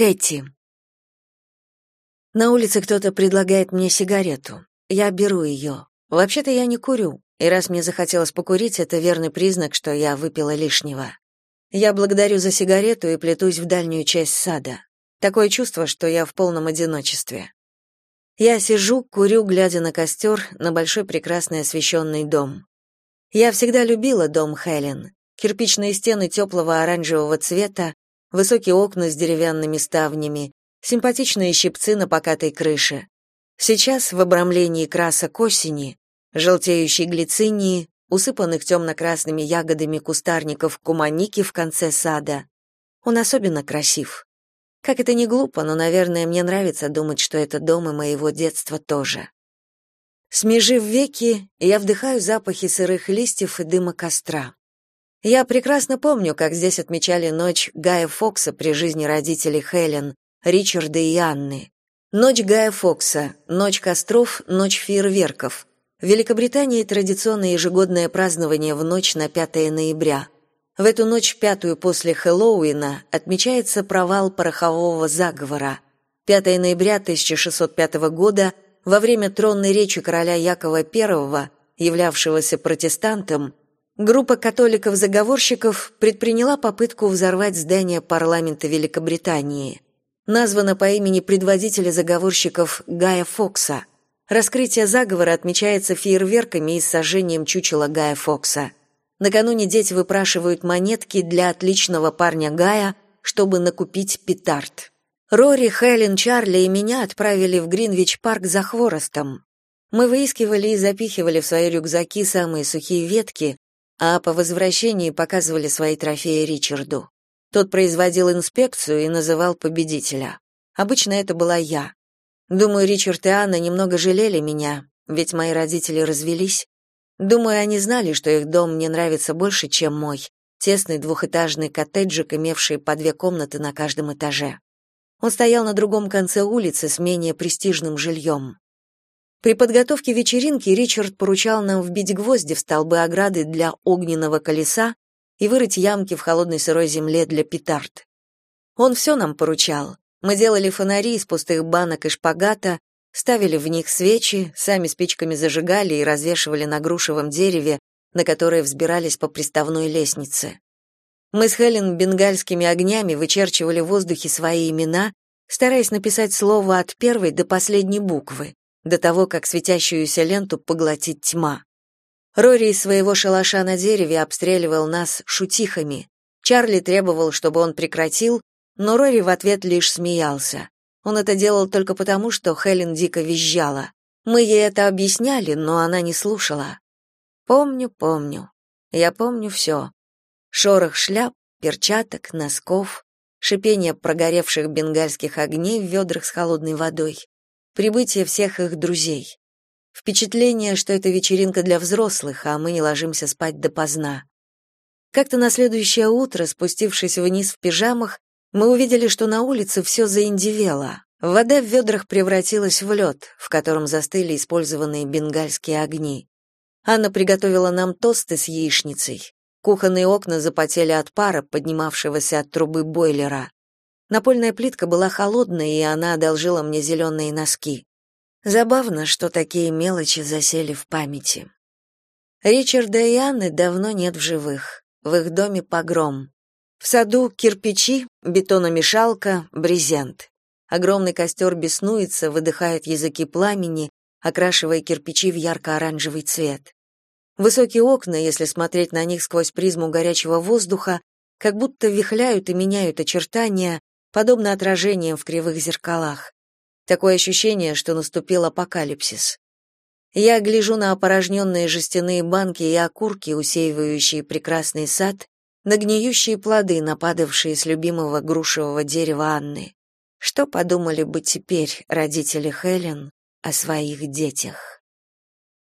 Кэти. На улице кто-то предлагает мне сигарету. Я беру ее. Вообще-то я не курю, и раз мне захотелось покурить, это верный признак, что я выпила лишнего. Я благодарю за сигарету и плетусь в дальнюю часть сада. Такое чувство, что я в полном одиночестве. Я сижу, курю, глядя на костер, на большой прекрасный освещенный дом. Я всегда любила дом Хелен. Кирпичные стены теплого оранжевого цвета, высокие окна с деревянными ставнями, симпатичные щипцы на покатой крыше. Сейчас в обрамлении красок осени, желтеющей глицинии, усыпанных темно-красными ягодами кустарников куманики в конце сада. Он особенно красив. Как это не глупо, но, наверное, мне нравится думать, что это дом и моего детства тоже. Смежив веки, я вдыхаю запахи сырых листьев и дыма костра. Я прекрасно помню, как здесь отмечали ночь Гая Фокса при жизни родителей Хелен, Ричарда и Анны. Ночь Гая Фокса, ночь костров, ночь фейерверков. В Великобритании традиционное ежегодное празднование в ночь на 5 ноября. В эту ночь, пятую после Хэллоуина, отмечается провал порохового заговора. 5 ноября 1605 года, во время тронной речи короля Якова I, являвшегося протестантом, Группа католиков-заговорщиков предприняла попытку взорвать здание парламента Великобритании. Названо по имени предводителя заговорщиков Гая Фокса. Раскрытие заговора отмечается фейерверками и сожжением чучела Гая Фокса. Накануне дети выпрашивают монетки для отличного парня Гая, чтобы накупить петард. Рори, Хелен, Чарли и меня отправили в Гринвич-парк за хворостом. Мы выискивали и запихивали в свои рюкзаки самые сухие ветки, а по возвращении показывали свои трофеи Ричарду. Тот производил инспекцию и называл победителя. Обычно это была я. Думаю, Ричард и Анна немного жалели меня, ведь мои родители развелись. Думаю, они знали, что их дом мне нравится больше, чем мой, тесный двухэтажный коттеджик, имевший по две комнаты на каждом этаже. Он стоял на другом конце улицы с менее престижным жильем. При подготовке вечеринки Ричард поручал нам вбить гвозди в столбы ограды для огненного колеса и вырыть ямки в холодной сырой земле для петард. Он все нам поручал. Мы делали фонари из пустых банок и шпагата, ставили в них свечи, сами спичками зажигали и развешивали на грушевом дереве, на которое взбирались по приставной лестнице. Мы с Хелен бенгальскими огнями вычерчивали в воздухе свои имена, стараясь написать слово от первой до последней буквы до того, как светящуюся ленту поглотит тьма. Рори из своего шалаша на дереве обстреливал нас шутихами. Чарли требовал, чтобы он прекратил, но Рори в ответ лишь смеялся. Он это делал только потому, что Хелен дико визжала. Мы ей это объясняли, но она не слушала. Помню, помню. Я помню все. Шорох шляп, перчаток, носков, шипение прогоревших бенгальских огней в ведрах с холодной водой прибытие всех их друзей. Впечатление, что это вечеринка для взрослых, а мы не ложимся спать допоздна. Как-то на следующее утро, спустившись вниз в пижамах, мы увидели, что на улице все заиндивело. Вода в ведрах превратилась в лед, в котором застыли использованные бенгальские огни. Анна приготовила нам тосты с яичницей. Кухонные окна запотели от пара, поднимавшегося от трубы бойлера. Напольная плитка была холодная, и она одолжила мне зеленые носки. Забавно, что такие мелочи засели в памяти. Ричарда и Анны давно нет в живых. В их доме погром. В саду кирпичи, бетономешалка, брезент. Огромный костер беснуется, выдыхает языки пламени, окрашивая кирпичи в ярко-оранжевый цвет. Высокие окна, если смотреть на них сквозь призму горячего воздуха, как будто вихляют и меняют очертания, подобно отражениям в кривых зеркалах. Такое ощущение, что наступил апокалипсис. Я гляжу на опорожненные жестяные банки и окурки, усеивающие прекрасный сад, на гниющие плоды, нападавшие с любимого грушевого дерева Анны. Что подумали бы теперь родители Хелен о своих детях?